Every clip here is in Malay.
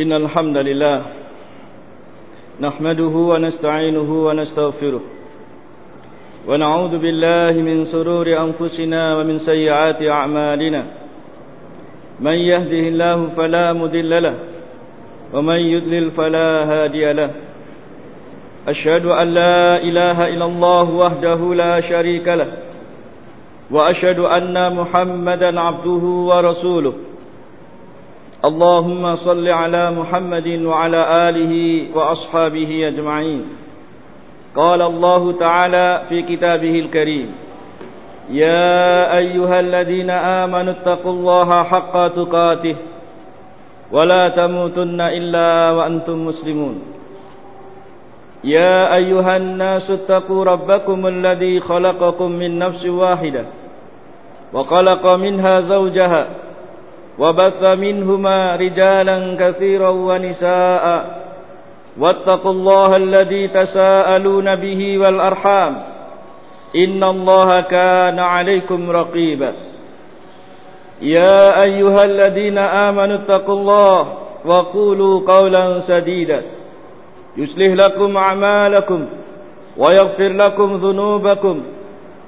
إن الحمد لله نحمده ونستعينه ونستغفره ونعوذ بالله من سرور أنفسنا ومن سيئات أعمالنا. من يهده الله فلا مذل له ومن يذلل فلا هادي له. أشهد أن لا إله إلا الله وحده لا شريك له. وأشهد أن محمدا عبده ورسوله. اللهم صل على محمد وعلى آله وأصحابه أجمعين. قال الله تعالى في كتابه الكريم يا أيها الذين آمنوا اتقوا الله حق تقاته ولا تموتن إلا وأنتم مسلمون. يا أيها الناس اتقوا ربكم الذي خلقكم من نفس واحدة وخلق منها زوجها وبث منهما رجالا كثيرا ونساء واتقوا الله الذي تساءلون به والأرحام إن الله كان عليكم رقيبا يا أيها الذين آمنوا اتقوا الله وقولوا قولا سديدا يسله لكم أعمالكم ويغفر لكم ذنوبكم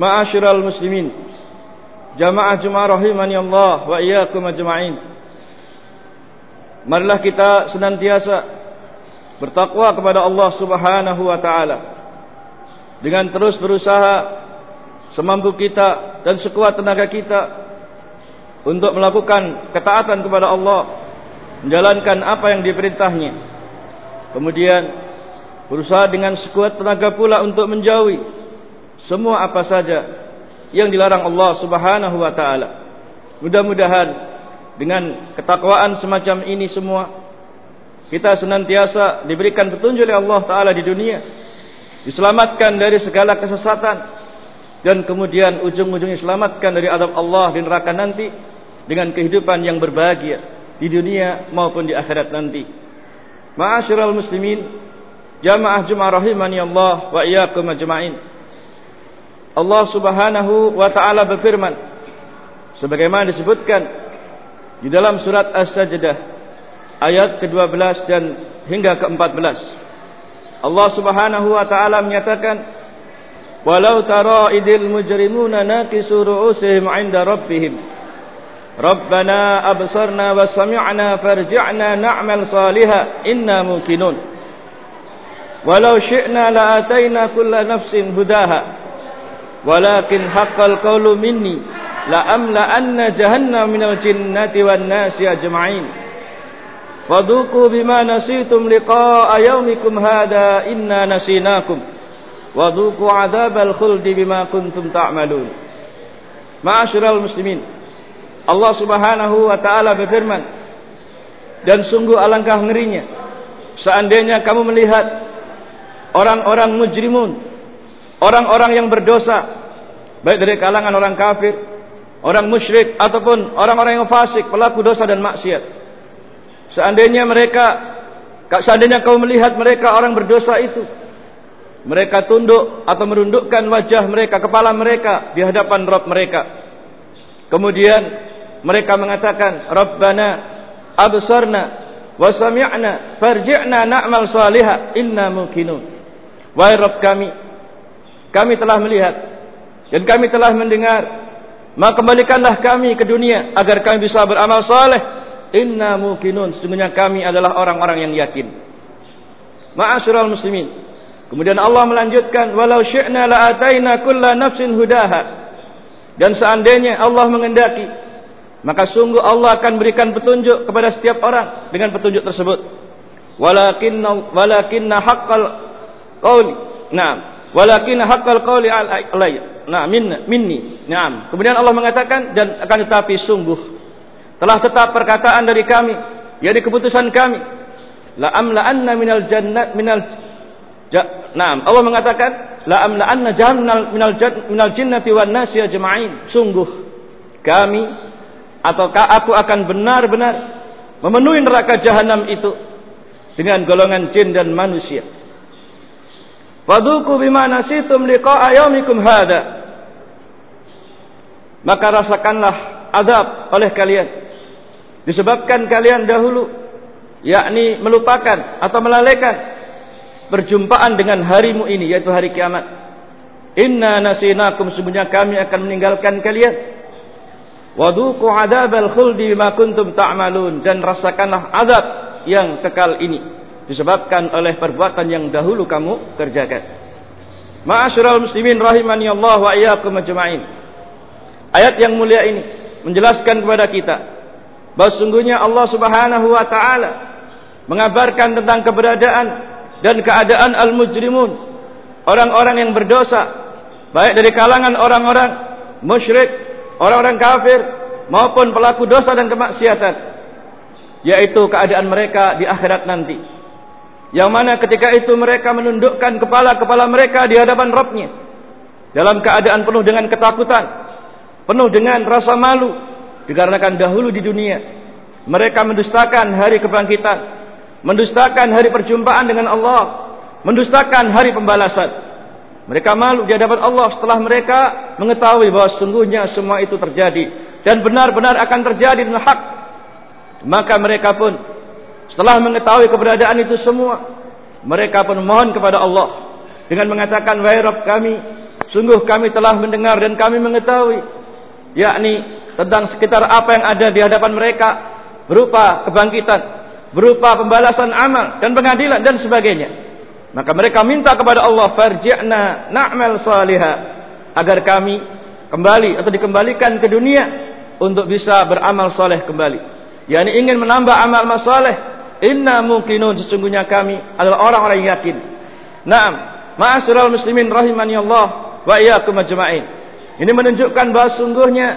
Ma'asyiral muslimin. Jamaah Jumaah rahimani Allah wa iyyakum ajma'in. Marilah kita senantiasa bertakwa kepada Allah Subhanahu wa taala. Dengan terus berusaha semampu kita dan sekuat tenaga kita untuk melakukan ketaatan kepada Allah menjalankan apa yang diperintahnya. Kemudian berusaha dengan sekuat tenaga pula untuk menjauhi semua apa saja yang dilarang Allah Subhanahu wa taala. Mudah-mudahan dengan ketakwaan semacam ini semua kita senantiasa diberikan petunjuk oleh Allah taala di dunia, diselamatkan dari segala kesesatan dan kemudian ujung-ujungnya diselamatkan dari adab Allah di neraka nanti dengan kehidupan yang berbahagia di dunia maupun di akhirat nanti. Ma'asyiral muslimin, jamaah Jumat rahimani Allah wa iyyakum ajma'in. Allah Subhanahu wa taala berfirman sebagaimana disebutkan di dalam surat As-Sajdah ayat ke-12 dan hingga ke-14 Allah Subhanahu wa taala menyatakan walau tara idil mujrimuna naqisu ru'usihim 'inda rabbihim. Rabbana absarna wa sami'na farji'na na'mal salihan inna mukinun Walau syi'na la'atayna kulla nafsin hudaha walakin haqqal qawlu minni la amla anna jahannam minal jinnati wan nasi ajma'in. Fadhuku bima nasitum liqa'a yawmikum hada inna nasinakum. Wadhuku adzabal khuldi bima kuntum ta'malun. Ma'asyiral muslimin Allah Subhanahu wa taala berfirman dan sungguh alangkah ngerinya seandainya kamu melihat orang-orang mujrimun orang-orang yang berdosa baik dari kalangan orang kafir, orang musyrik ataupun orang-orang yang fasik, pelaku dosa dan maksiat. Seandainya mereka seandainya kau melihat mereka orang berdosa itu mereka tunduk atau merundukkan wajah mereka, kepala mereka di hadapan Rabb mereka. Kemudian mereka mengatakan, "Rabbana absarna wa sami'na farji'na na'mal salihah inna mukinun." Wahai Rabb kami, kami telah melihat dan kami telah mendengar. Maka kembalikanlah kami ke dunia agar kami bisa beramal saleh inna mukinun sesungguhnya kami adalah orang-orang yang yakin. Ma'asyiral muslimin. Kemudian Allah melanjutkan walau syi'na la'ataina kulla nafsin hudaha. Dan seandainya Allah mengendaki maka sungguh Allah akan berikan petunjuk kepada setiap orang dengan petunjuk tersebut. Walakinna walakinna haqqal qauli na'am walakin haqqal qawli alayya nah minna minni na'am kemudian Allah mengatakan dan akan tetapi sungguh telah tetap perkataan dari kami Ya di keputusan kami. La amla anna minal jannat minal ja, Naam, Allah mengatakan la amla anna jahannam minal minal jinnati wan nasi ajma'in. Sungguh kami ataukah aku akan benar-benar memenuhi neraka jahanam itu dengan golongan jin dan manusia. Fadhuku bima nasitum liqa'a yaumikum hada. Maka rasakanlah azab oleh kalian. Disebabkan kalian dahulu yakni melupakan atau melalaikan perjumpaan dengan harimu ini yaitu hari kiamat. Inna nasinakum sebenarnya kami akan meninggalkan kalian. Waduqu adzabal khuldi bima kuntum ta'malun. Dan rasakanlah azab yang kekal ini disebabkan oleh perbuatan yang dahulu kamu kerjakan. Ma'asyiral muslimin rahimani Allah wa iyyakum ajma'in. Ayat yang mulia ini menjelaskan kepada kita bahawa sungguhnya Allah Subhanahu wa taala mengabarkan tentang keberadaan dan keadaan al-mujrimun. Orang-orang yang berdosa baik dari kalangan orang-orang musyrik orang-orang kafir maupun pelaku dosa dan kemaksiatan yaitu keadaan mereka di akhirat nanti yang mana ketika itu mereka menundukkan kepala-kepala mereka di hadapan Rabbnya dalam keadaan penuh dengan ketakutan. Penuh dengan rasa malu. Dikarenakan dahulu di dunia mereka mendustakan hari kebangkitan. Mendustakan hari perjumpaan dengan Allah. Mendustakan hari pembalasan. Mereka malu di hadapan Allah setelah mereka mengetahui bahawa sungguhnya semua itu terjadi. Dan benar-benar akan terjadi dengan hak. Maka mereka pun setelah mengetahui keberadaan itu semua mereka pun mohon kepada Allah dengan mengatakan wahai Rabb kami sungguh kami telah mendengar dan kami mengetahui yakni tentang sekitar apa yang ada di hadapan mereka berupa kebangkitan, berupa pembalasan amal dan pengadilan dan sebagainya. Maka mereka minta kepada Allah farji'na na'mal salihah agar kami kembali atau dikembalikan ke dunia untuk bisa beramal soleh kembali. Yani ingin menambah amal masaleh. Inna mungkinun sesungguhnya kami adalah orang-orang yang yakin. Naam, ma'asyiral muslimin rahimani Allah wa iyyakum ajma'in. Ini menunjukkan bahawa sungguhnya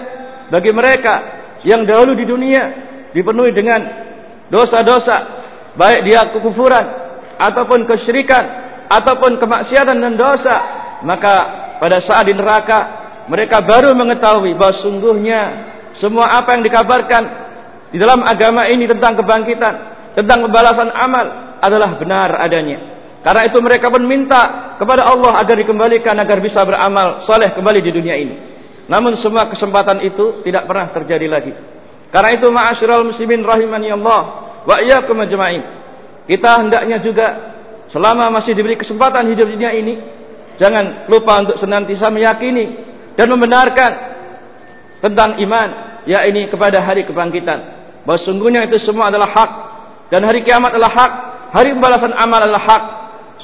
bagi mereka yang dahulu di dunia dipenuhi dengan dosa-dosa baik dia kekufuran ataupun kesyirikan ataupun kemaksiatan dan dosa maka pada saat di neraka mereka baru mengetahui bahawa sungguhnya semua apa yang dikabarkan di dalam agama ini tentang kebangkitan tentang pembalasan amal adalah benar adanya karena itu mereka pun minta kepada Allah agar dikembalikan agar bisa beramal soleh kembali di dunia ini namun semua kesempatan itu tidak pernah terjadi lagi. Karena itu ma'asyiral muslimin rahimani Allah wa iyyakum ajma'in. Kita hendaknya juga selama masih diberi kesempatan hidup dunia ini jangan lupa untuk senantiasa meyakini dan membenarkan tentang iman ya ini kepada hari kebangkitan. Bahawa sungguhnya itu semua adalah hak dan hari kiamat adalah hak, hari pembalasan amal adalah hak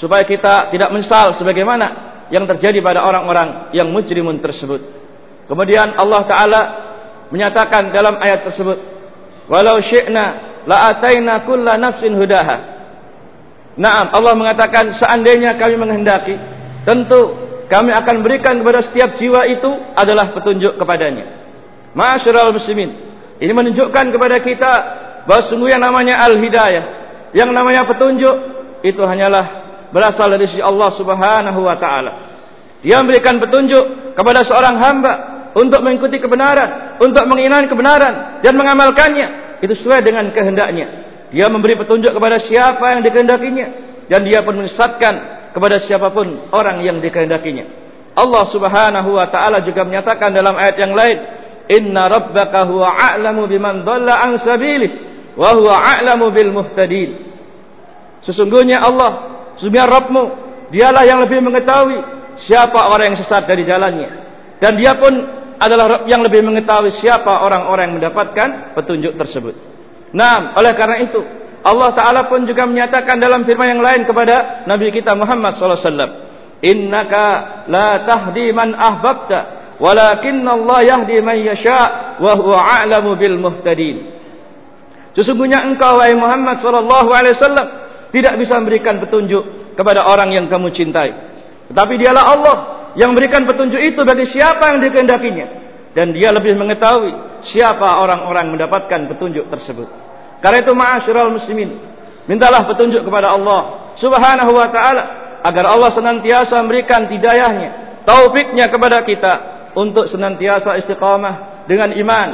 supaya kita tidak menyesal sebagaimana yang terjadi pada orang-orang yang mujrimun tersebut. Kemudian Allah Taala menyatakan dalam ayat tersebut, "Walau syi'na la ataina kulla nafsin hudaha." Naam, Allah mengatakan seandainya kami menghendaki, tentu kami akan berikan kepada setiap jiwa itu adalah petunjuk kepadanya. Ma'asyiral muslimin, ini menunjukkan kepada kita bahawa sungguh yang namanya al-hidayah, yang namanya petunjuk itu hanyalah berasal dari sisi Allah Subhanahu wa taala. Dia memberikan petunjuk kepada seorang hamba untuk mengikuti kebenaran, untuk menginginkan kebenaran dan mengamalkannya. Itu sesuai dengan kehendaknya. Dia memberi petunjuk kepada siapa yang dikehendakinya dan dia pun menyesatkan kepada siapapun orang yang dikehendakinya. Allah Subhanahu wa taala juga menyatakan dalam ayat yang lain, "Inna rabbaka huwa a'lamu biman dhalla an sabilihi wa huwa a'lamu bil muhtadin." Sesungguhnya Allah, sesungguhnya Rabbmu, dialah yang lebih mengetahui siapa orang yang sesat dari jalannya. Dan dia pun adalah yang lebih mengetahui siapa orang-orang yang mendapatkan petunjuk tersebut. Nah, oleh karena itu Allah Taala pun juga menyatakan dalam firman yang lain kepada Nabi kita Muhammad sallallahu alaihi wasallam, "Innaka la tahdi man ahbabta, walakinna Allah yahdi man yasha, wa huwa a'lamu bil muhtadin." Sesungguhnya engkau wahai Muhammad sallallahu alaihi wasallam tidak bisa memberikan petunjuk kepada orang yang kamu cintai. Tetapi dialah Allah yang memberikan petunjuk itu bagi siapa yang dikehendakinya dan dia lebih mengetahui siapa orang-orang mendapatkan petunjuk tersebut Karena itu ma'asyiral muslimin, mintalah petunjuk kepada Allah Subhanahu wa taala agar Allah senantiasa memberikan hidayahnya, taufiknya kepada kita untuk senantiasa istiqamah dengan iman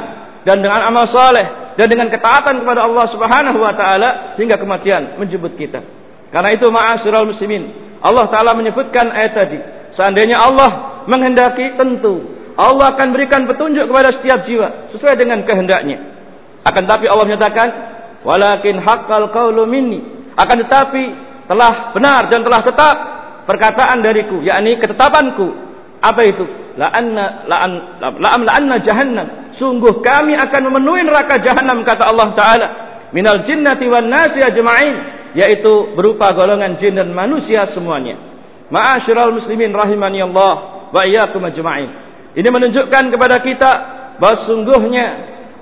dan dengan amal saleh dan dengan ketaatan kepada Allah Subhanahu wa taala hingga kematian menjemput kita. Karena itu ma'asyiral muslimin, Allah taala menyebutkan ayat tadi, seandainya Allah menghendaki tentu Allah akan berikan petunjuk kepada setiap jiwa sesuai dengan kehendaknya. Akan tetapi Allah menyatakan, "Walakin haqqal qawlu minni." Akan tetapi telah benar dan telah tetap perkataan dariku, yakni ketetapanku. Apa itu? La anna la an la am la anna jahannam. Sungguh kami akan memenuhi neraka jahanam kata Allah taala. Minal jinnati wan nasi ajma'in, yaitu berupa golongan jin dan manusia semuanya. Ma'asyiral muslimin rahimani Allah wa iyyakum ajma'in. Ini menunjukkan kepada kita bahawa sungguhnya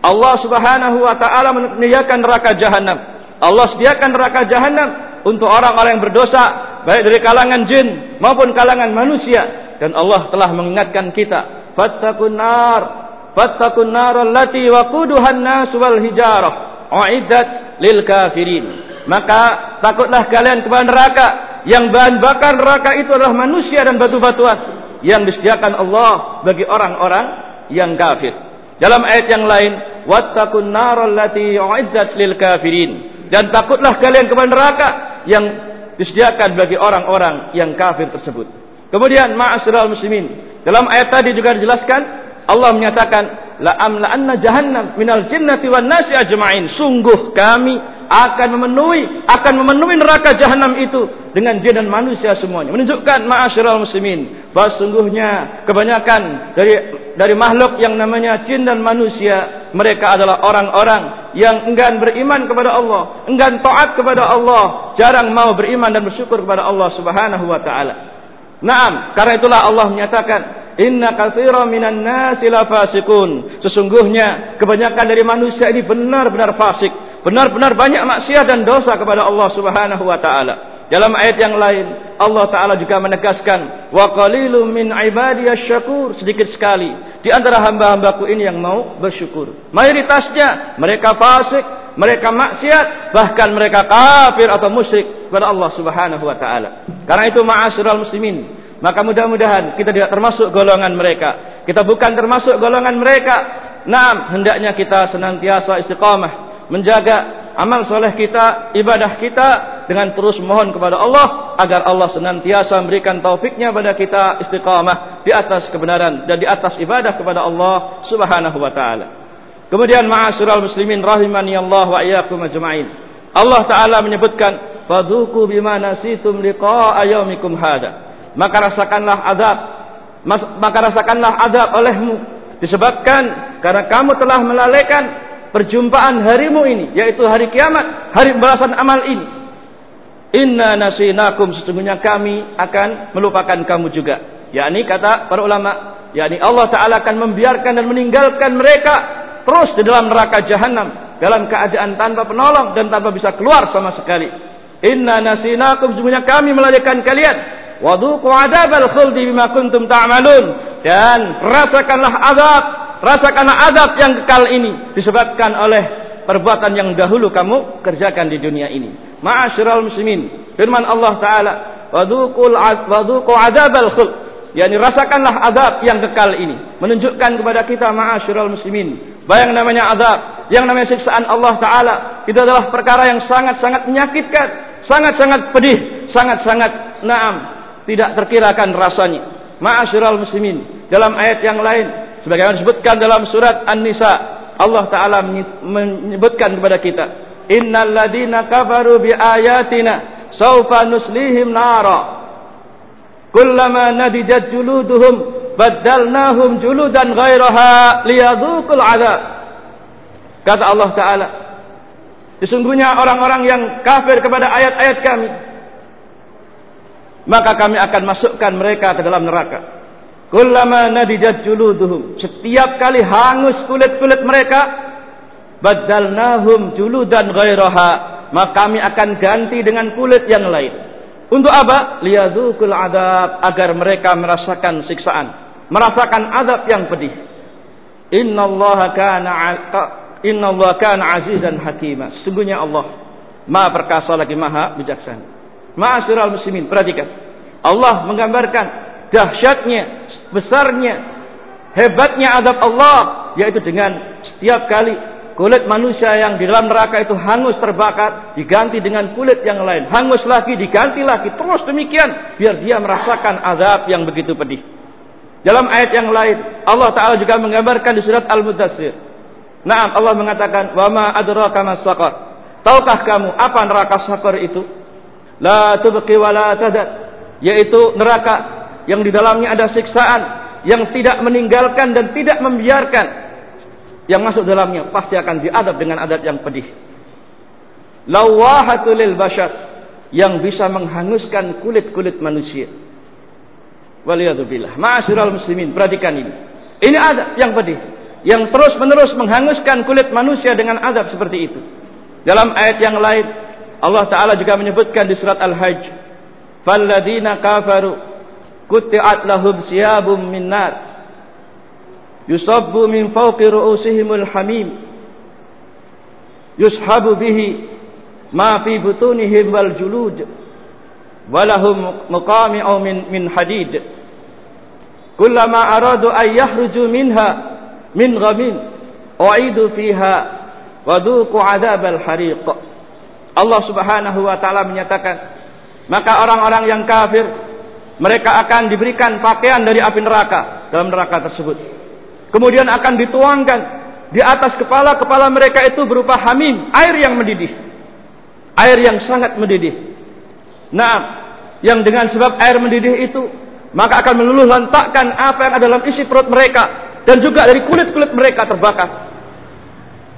Allah Subhanahu wa taala menyediakan neraka jahanam. Allah sediakan neraka jahanam untuk orang-orang yang berdosa baik dari kalangan jin maupun kalangan manusia dan Allah telah mengingatkan kita fattaqun nar fattaqun nar allati waquduha an-nas wal hijarah. Uiddat lil kafirin. Maka takutlah kalian kepada neraka. Yang bahan bakar neraka itu adalah manusia dan batu-batuan. Yang disediakan Allah bagi orang-orang yang kafir. Dalam ayat yang lain wattaqun nar allati uiddat lil kafirin. Dan takutlah kalian kepada neraka yang disediakan bagi orang-orang yang kafir tersebut. Kemudian ma'asyiral muslimin, dalam ayat tadi juga dijelaskan Allah menyatakan la amla anna jahannam minal jinnati wan nasi ajma'in. Sungguh kami akan memenuhi akan memenuhi neraka jahanam itu dengan jin dan manusia semuanya. Menunjukkan ma'asyiral muslimin bahwa sungguhnya kebanyakan dari dari makhluk yang namanya jin dan manusia mereka adalah orang-orang yang enggan beriman kepada Allah, enggan taat kepada Allah, jarang mau beriman dan bersyukur kepada Allah Subhanahu wa taala. Naam, karena itulah Allah menyatakan, Inna kathira minan nasi la fasikun. Sesungguhnya kebanyakan dari manusia ini benar-benar fasik, benar-benar banyak maksiat dan dosa kepada Allah Subhanahu wa taala. Dalam ayat yang lain, Allah taala juga menegaskan, wa qalilum min ibadiyasy syakur, sedikit sekali di antara hamba-hambaku ini yang mau bersyukur. Mayoritasnya mereka fasik, mereka maksiat, bahkan mereka kafir atau musyrik kepada Allah Subhanahu wa taala. Karena itu ma'asyiral muslimin, maka mudah-mudahan kita tidak termasuk golongan mereka. Kita bukan termasuk golongan mereka. Naam, hendaknya kita senantiasa istiqamah menjaga amal soleh kita, ibadah kita dengan terus mohon kepada Allah agar Allah senantiasa memberikan taufiknya kepada kita istiqamah di atas kebenaran dan di atas ibadah kepada Allah Subhanahu wa taala. Kemudian ma'asyiral muslimin rahimani Allah wa iyyakum ajma'in. Allah taala menyebutkan fadhuku bima nasitum liqa'a yaumikum hada maka rasakanlah azab. Maka rasakanlah azab olehmu. Disebabkan karena kamu telah melalaikan perjumpaan harimu ini yaitu hari kiamat hari pembalasan amal ini. Inna nasinakum sesungguhnya kami akan melupakan kamu juga. Yakni kata para ulama yakni Allah taala akan membiarkan dan meninggalkan mereka terus di dalam neraka jahanam dalam keadaan tanpa penolong dan tanpa bisa keluar sama sekali. Inna nasinakum semuanya kami melalaikan kalian. Wadhuqu adzabal khuldi bima kuntum ta'malun. Dan rasakanlah azab, rasakanlah azab yang kekal ini disebabkan oleh perbuatan yang dahulu kamu kerjakan di dunia ini. Ma'asyiral muslimin, firman Allah taala, wadhuqul wadhuqu adzabal khuld. Yani rasakanlah azab yang kekal ini menunjukkan kepada kita ma'asyiral muslimin bayang namanya azab yang namanya siksaan Allah taala itu adalah perkara yang sangat-sangat menyakitkan sangat-sangat pedih, sangat-sangat naam, tidak terkirakan rasanya. Ma'asyiral muslimin, dalam ayat yang lain sebagaimana disebutkan dalam surat An-Nisa, Allah taala menyebutkan kepada kita, "Innal ladina kafaru bi ayatina sawfa nuslihim nara." Kullama nadijat juluduhum baddalnahum juludan ghairaha liyadhuqul 'adzab. Kata Allah taala, Sesungguhnya orang-orang yang kafir kepada ayat-ayat kami maka kami akan masukkan mereka ke dalam neraka. Kullama nadijat juluduhum setiap kali hangus kulit-kulit mereka badalnahum juludan ghairaha maka kami akan ganti dengan kulit yang lain. Untuk apa? Liyadzukul adab agar mereka merasakan siksaan, merasakan adab yang pedih. Innallaha kana Inna Allah kan azizan hakimah. Sungguhnya Allah maha perkasa lagi maha bijaksana. Ma'asyiral muslimin, perhatikan. Allah menggambarkan dahsyatnya, besarnya, hebatnya azab Allah yaitu dengan setiap kali kulit manusia yang di dalam neraka itu hangus terbakar diganti dengan kulit yang lain. Hangus lagi diganti lagi. Terus demikian biar dia merasakan azab yang begitu pedih. Dalam ayat yang lain Allah taala juga menggambarkan di surat Al-Mudaththir Naam Allah mengatakan wa ma adraka mas saqar tahukah kamu apa neraka saqar itu la tubqi wa la tadad yaitu neraka yang di dalamnya ada siksaan yang tidak meninggalkan dan tidak membiarkan yang masuk dalamnya pasti akan diadab dengan adab yang pedih. Lawahatul bashar yang bisa menghanguskan kulit-kulit manusia. Waliyadzubillah. Ma'asyiral muslimin, perhatikan ini. Ini adab yang pedih yang terus-menerus menghanguskan kulit manusia dengan adab seperti itu. Dalam ayat yang lain Allah taala juga menyebutkan di surat Al-Hajj, "Falladzina kafaru kuti'at lahum siyabum min nar." yusabbu min fawqi ru'usihimul hamim yushabu bihi ma fi butunihim wal julud walahum muqami'u min min hadid kullama aradu an yahruju minha min ghamin u'idu fiha wa dhuqu 'adzabal hariq Allah Subhanahu wa taala menyatakan maka orang-orang yang kafir mereka akan diberikan pakaian dari api neraka dalam neraka tersebut kemudian akan dituangkan di atas kepala-kepala mereka itu berupa hamim, air yang mendidih. Air yang sangat mendidih. Nah, yang dengan sebab air mendidih itu maka akan meluluh lantakkan apa yang ada dalam isi perut mereka dan juga dari kulit-kulit mereka terbakar.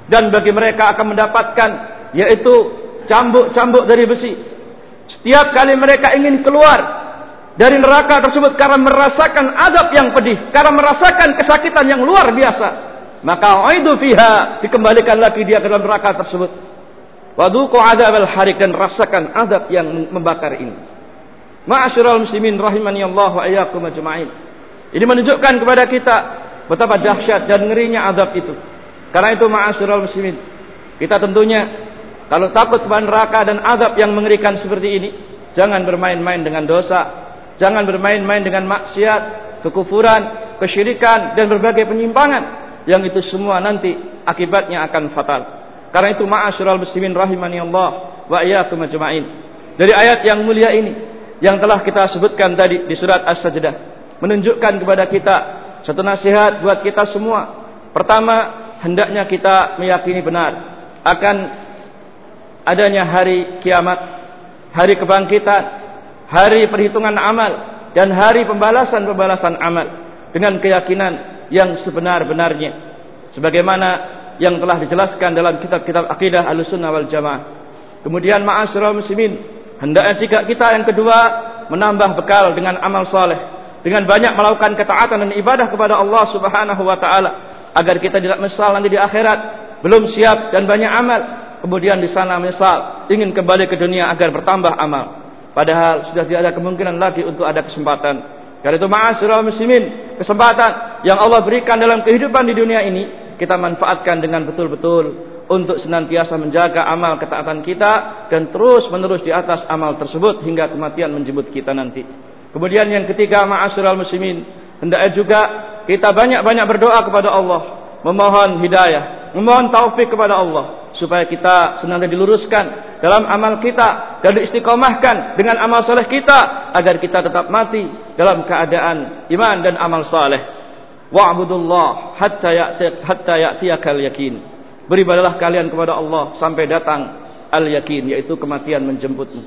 Dan bagi mereka akan mendapatkan yaitu cambuk-cambuk dari besi. Setiap kali mereka ingin keluar dari neraka tersebut karena merasakan adab yang pedih, karena merasakan kesakitan yang luar biasa. Maka aidu fiha dikembalikan lagi dia ke dalam neraka tersebut. Waduku adab al-harik dan rasakan adab yang membakar ini. Ma'asyiral muslimin rahimani Allah wa iyyakum ajma'in. Ini menunjukkan kepada kita betapa dahsyat dan ngerinya adab itu. Karena itu ma'asyiral muslimin, kita tentunya kalau takut kepada neraka dan adab yang mengerikan seperti ini, jangan bermain-main dengan dosa, Jangan bermain-main dengan maksiat, kekufuran, kesyirikan dan berbagai penyimpangan yang itu semua nanti akibatnya akan fatal. Karena itu ma'asyiral muslimin rahimani Allah wa iyyakum ajma'in. Dari ayat yang mulia ini yang telah kita sebutkan tadi di surat As-Sajdah menunjukkan kepada kita satu nasihat buat kita semua. Pertama, hendaknya kita meyakini benar akan adanya hari kiamat, hari kebangkitan, hari perhitungan amal dan hari pembalasan-pembalasan amal dengan keyakinan yang sebenar-benarnya sebagaimana yang telah dijelaskan dalam kitab-kitab akidah Ahlussunnah wal Jamaah. Kemudian ma'asyiral muslimin, hendaknya sikap kita yang kedua menambah bekal dengan amal saleh, dengan banyak melakukan ketaatan dan ibadah kepada Allah Subhanahu wa taala agar kita tidak menyesal nanti di akhirat belum siap dan banyak amal kemudian di sana menyesal ingin kembali ke dunia agar bertambah amal Padahal sudah tidak ada kemungkinan lagi untuk ada kesempatan. Karena itu ma'asyiral muslimin, kesempatan yang Allah berikan dalam kehidupan di dunia ini kita manfaatkan dengan betul-betul untuk senantiasa menjaga amal ketaatan kita dan terus menerus di atas amal tersebut hingga kematian menjemput kita nanti. Kemudian yang ketiga ma'asyiral muslimin, hendaknya juga kita banyak-banyak berdoa kepada Allah, memohon hidayah, memohon taufik kepada Allah supaya kita senantiasa diluruskan dalam amal kita dan diistiqomahkan dengan amal saleh kita agar kita tetap mati dalam keadaan iman dan amal saleh. Wa'budullah hatta ya'ti hatta ya'tiyakal yakin. Beribadahlah kalian kepada Allah sampai datang al-yakin yaitu kematian menjemputmu.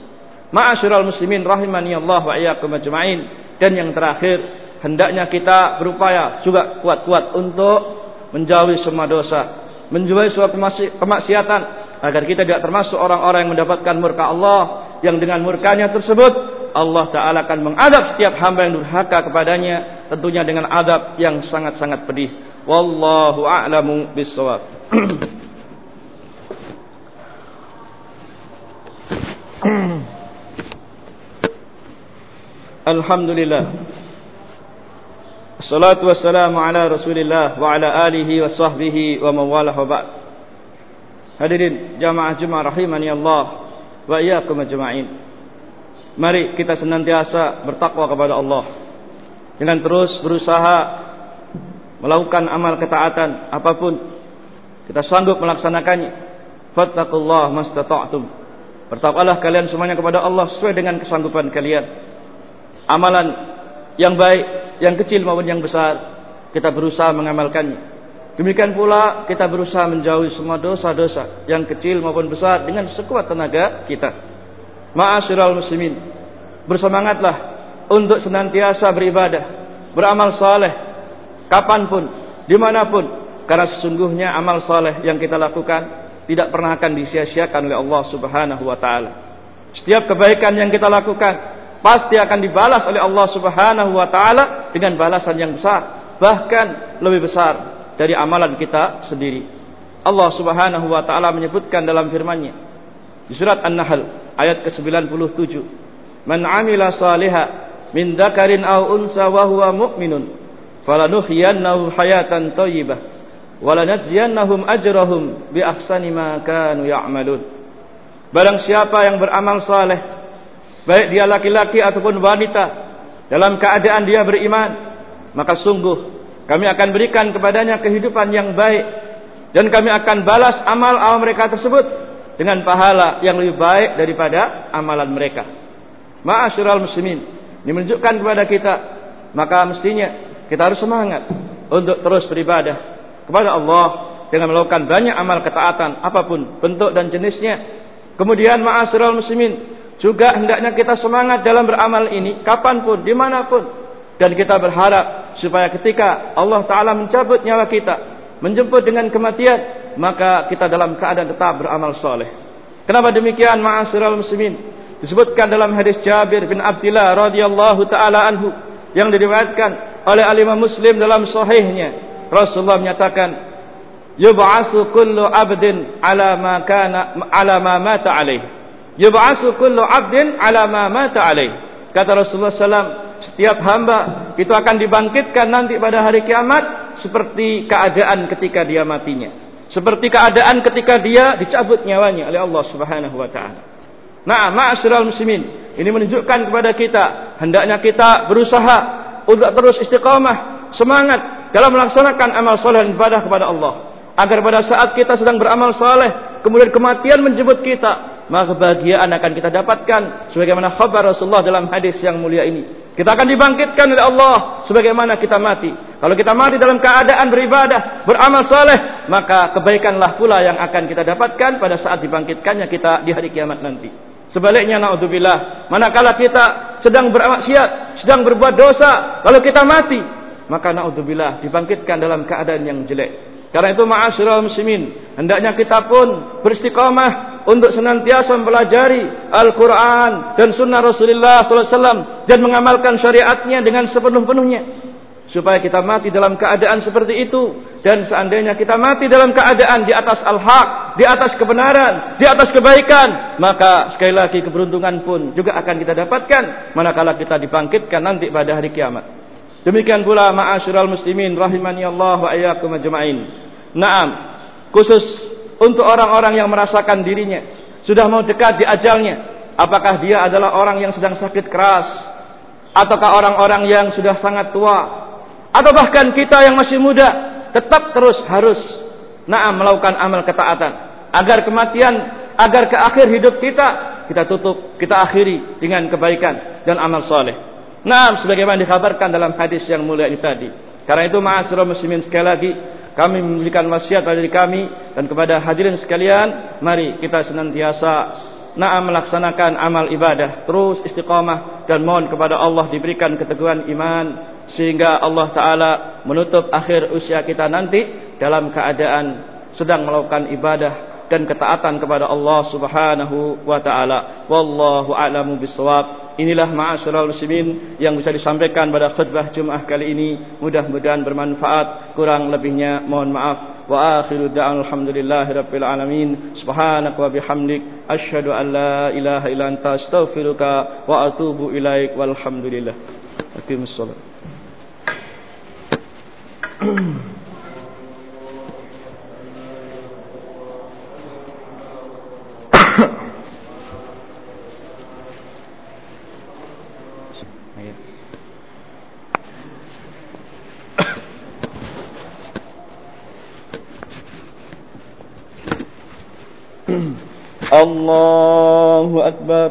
Ma'asyiral muslimin rahimani Allah wa iyyakum ajma'in dan yang terakhir hendaknya kita berupaya juga kuat-kuat untuk menjauhi semua dosa menjauhi suatu kemaksiatan agar kita tidak termasuk orang-orang yang mendapatkan murka Allah yang dengan murkanya tersebut Allah Ta'ala akan mengadab setiap hamba yang durhaka kepadanya tentunya dengan adab yang sangat-sangat pedih. Wallahu a'lamu bisawab Alhamdulillah Salatu wassalamu ala rasulillah wa ala alihi wa sahbihi wa mawalah wa ba'd Hadirin jamaah Jumat rahimani Allah wa iyyakum ajma'in. Mari kita senantiasa bertakwa kepada Allah dengan terus berusaha melakukan amal ketaatan apapun kita sanggup melaksanakannya. Fattakullah mastata'tum. Bertakwalah kalian semuanya kepada Allah sesuai dengan kesanggupan kalian. Amalan yang baik, yang kecil maupun yang besar, kita berusaha mengamalkannya. Demikian pula kita berusaha menjauhi semua dosa-dosa yang kecil maupun besar dengan sekuat tenaga kita. Ma'asyiral muslimin, bersemangatlah untuk senantiasa beribadah, beramal saleh kapanpun, dimanapun, karena sesungguhnya amal saleh yang kita lakukan tidak pernah akan disia-siakan oleh Allah Subhanahu wa taala. Setiap kebaikan yang kita lakukan pasti akan dibalas oleh Allah Subhanahu wa taala dengan balasan yang besar, bahkan lebih besar dari amalan kita sendiri. Allah Subhanahu wa taala menyebutkan dalam firman-Nya di surat An-Nahl ayat ke-97, "Man 'amila salihan min dzakarin aw unsa wa huwa mu'minun falanuhyiyannahu hayatan thayyibah wa lanajziyannahum ajrahum bi ahsani ma kanu ya'malun." Barang siapa yang beramal saleh, baik dia laki-laki ataupun wanita, dalam keadaan dia beriman, maka sungguh kami akan berikan kepadanya kehidupan yang baik dan kami akan balas amal-amal mereka tersebut dengan pahala yang lebih baik daripada amalan mereka. Ma'asyiral muslimin, ini menunjukkan kepada kita maka mestinya kita harus semangat untuk terus beribadah kepada Allah dengan melakukan banyak amal ketaatan apapun bentuk dan jenisnya. Kemudian ma'asyiral muslimin, juga hendaknya kita semangat dalam beramal ini kapanpun, dimanapun. Dan kita berharap supaya ketika Allah Ta'ala mencabut nyawa kita menjemput dengan kematian maka kita dalam keadaan tetap beramal soleh. Kenapa demikian ma'asyiral muslimin? Disebutkan dalam hadis Jabir bin Abdullah radhiyallahu taala anhu yang diriwayatkan oleh alimah muslim dalam sahihnya. Rasulullah menyatakan yub'asu kullu abdin ala ma kana ala ma mata alaih yub'asu kullu abdin ala ma mata alaih kata Rasulullah sallallahu setiap hamba itu akan dibangkitkan nanti pada hari kiamat seperti keadaan ketika dia matinya. Seperti keadaan ketika dia dicabut nyawanya oleh Allah Subhanahu wa taala. Nah, ma'asyiral muslimin, ini menunjukkan kepada kita hendaknya kita berusaha untuk terus istiqamah, semangat dalam melaksanakan amal saleh dan ibadah kepada Allah. Agar pada saat kita sedang beramal saleh, kemudian kematian menjemput kita, maka kebahagiaan akan kita dapatkan sebagaimana khabar Rasulullah dalam hadis yang mulia ini. Kita akan dibangkitkan oleh Allah sebagaimana kita mati. Kalau kita mati dalam keadaan beribadah, beramal saleh, maka kebaikanlah pula yang akan kita dapatkan pada saat dibangkitkannya kita di hari kiamat nanti. Sebaliknya naudzubillah, manakala kita sedang bermaksiat, sedang berbuat dosa, lalu kita mati, maka naudzubillah dibangkitkan dalam keadaan yang jelek. Karena itu ma'asyiral muslimin, hendaknya kita pun beristiqamah untuk senantiasa mempelajari Al-Quran dan Sunnah Rasulullah SAW dan mengamalkan syariatnya dengan sepenuh-penuhnya supaya kita mati dalam keadaan seperti itu dan seandainya kita mati dalam keadaan di atas al-haq, di atas kebenaran, di atas kebaikan, maka sekali lagi keberuntungan pun juga akan kita dapatkan manakala kita dibangkitkan nanti pada hari kiamat. Demikian pula ma'asyiral muslimin rahimani Allah wa iyyakum ajma'in. Naam, khusus untuk orang-orang yang merasakan dirinya sudah mau dekat di ajalnya apakah dia adalah orang yang sedang sakit keras ataukah orang-orang yang sudah sangat tua atau bahkan kita yang masih muda tetap terus harus naam melakukan amal ketaatan. Agar kematian agar ke akhir hidup kita kita tutup kita akhiri dengan kebaikan dan amal soleh. Naam sebagaimana dikabarkan dalam hadis yang mulia ini tadi. Karena itu ma'asyiral muslimin sekali lagi kami memberikan wasiat dari kami dan kepada hadirin sekalian mari kita senantiasa na'am melaksanakan amal ibadah terus istiqamah dan mohon kepada Allah diberikan keteguhan iman sehingga Allah taala menutup akhir usia kita nanti dalam keadaan sedang melakukan ibadah dan ketaatan kepada Allah Subhanahu wa taala. Wallahu a'lamu bissawab. Inilah ma'asyiral muslimin yang bisa disampaikan pada khutbah Jumat kali ini. Mudah-mudahan bermanfaat. Kurang lebihnya mohon maaf. Wa akhiru da'an alhamdulillahirabbil alamin. Subhanak wa bihamdik asyhadu an la ilaha illa anta astaghfiruka wa atubu ilaik walhamdulillah. Aqimus الله أكبر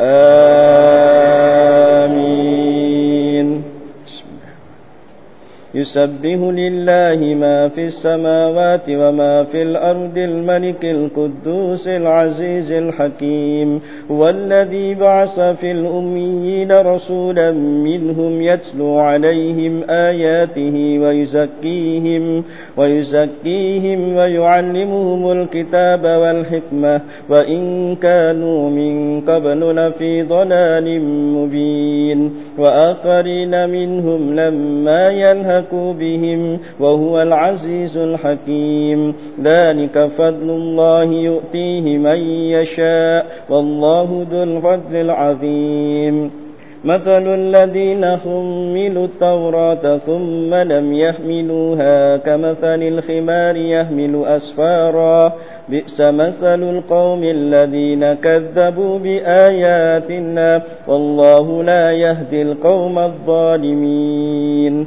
آمين. يسبه لله ما في السماوات وما في الأرض الملك القدوس العزيز الحكيم. هو الذي بعث في الأميين رسولا منهم يتلو عليهم آياته ويزكيهم ويزكيهم ويعلمهم الكتاب والحكمة وإن كانوا من قبل لفي ضلال مبين وآخرين منهم لما يلهكوا بهم وهو العزيز الحكيم. ذلك فضل الله يؤتيه من يشاء والله ذو الفضل العظيم. مثل الذين حملوا التوراة ثم لم يحملوها كمثل الخمار يحمل أسفارا. بئس مثل القوم الذين كذبوا بآياتنا والله لا يهدي القوم الظالمين.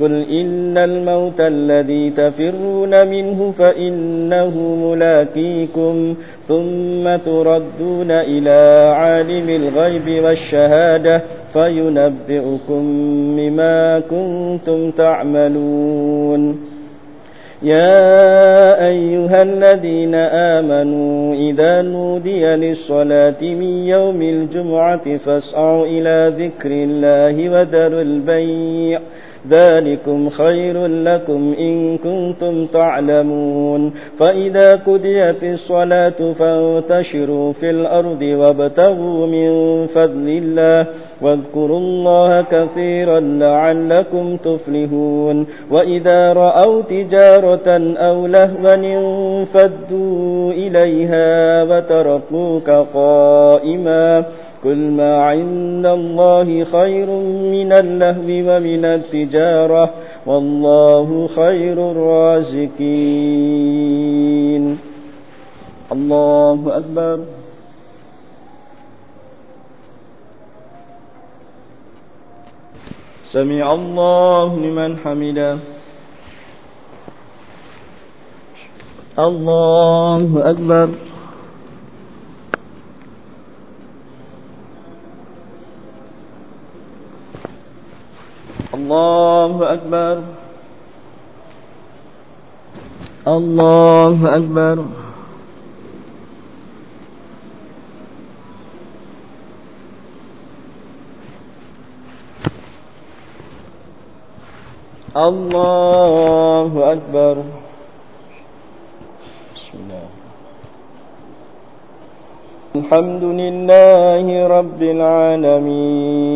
قل إن الموت الذي تفرون منه فإنه ملاكيكم ثم تردون إلى عالم الغيب والشهادة فينبئكم بما كنتم تعملون. يا أيها الذين آمنوا إذا نودي للصلاة من يوم الجمعة فاسعوا إلى ذكر الله وذروا البيع ذلكم خير لكم إن كنتم تعلمون فإذا قضيت الصلاة فانتشروا في الأرض وابتغوا من فضل الله واذكروا الله كثيرا لعلكم تفلحون وإذا رأوا تجارة أو لهوا انفدوا إليها وتركوك قائما قل ما عند الله خير من اللهو ومن التجارة والله خير الرازقين. الله أكبر سمع الله لمن حمده. الله أكبر الله أكبر. الله أكبر. الله أكبر. بسم الله الحمد لله رب العالمين.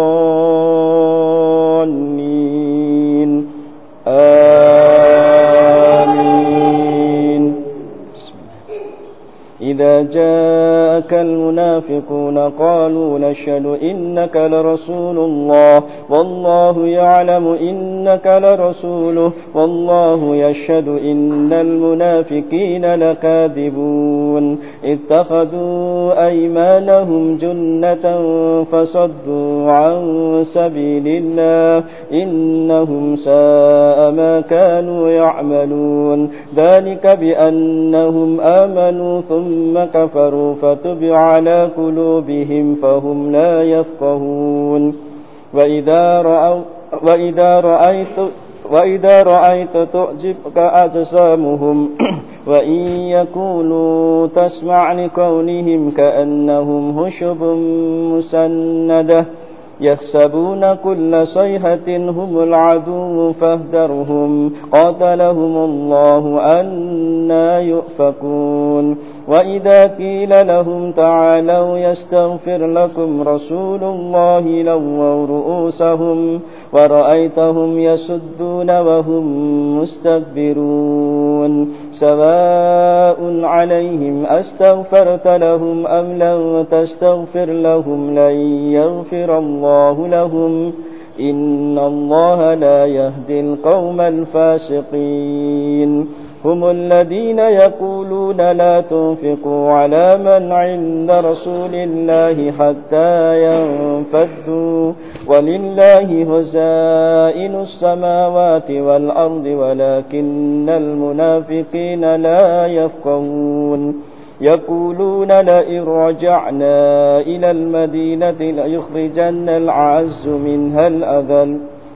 آمين إذا جاءك المنافقون قالوا نشهد إنك لرسول الله والله يعلم إنك لرسوله والله يشهد إن المنافقين لكاذبون. اتخذوا أيمانهم جنة فصدوا عن سبيل الله إنهم ساء ما كانوا يعملون. ذلك بأنهم آمنوا ثم كفروا فتبع على قلوبهم فهم لا يفقهون. وإذا رأوا وإذا رأيت وإذا رأيت تعجبك أجسامهم وإن يكونوا تسمع لقولهم كأنهم هشب مسندة. يحسبون كل صيحة هم العدو فاهدرهم. قاتلهم الله أنا يؤفكون. وإذا قيل لهم تعالوا يستغفر لكم رسول الله لووا رؤوسهم ورأيتهم يسدون وهم مستكبرون. سواء عليهم أستغفرت لهم أم لم تستغفر لهم لن يغفر الله لهم إن الله لا يهدي القوم الفاسقين هم الذين يقولون لا تنفقوا على من عند رسول الله حتى ينفدوا. ولله هزائن السماوات والأرض ولكن المنافقين لا يفقهون. يقولون لئن رجعنا إلى المدينة ليخرجن العز منها الأذل.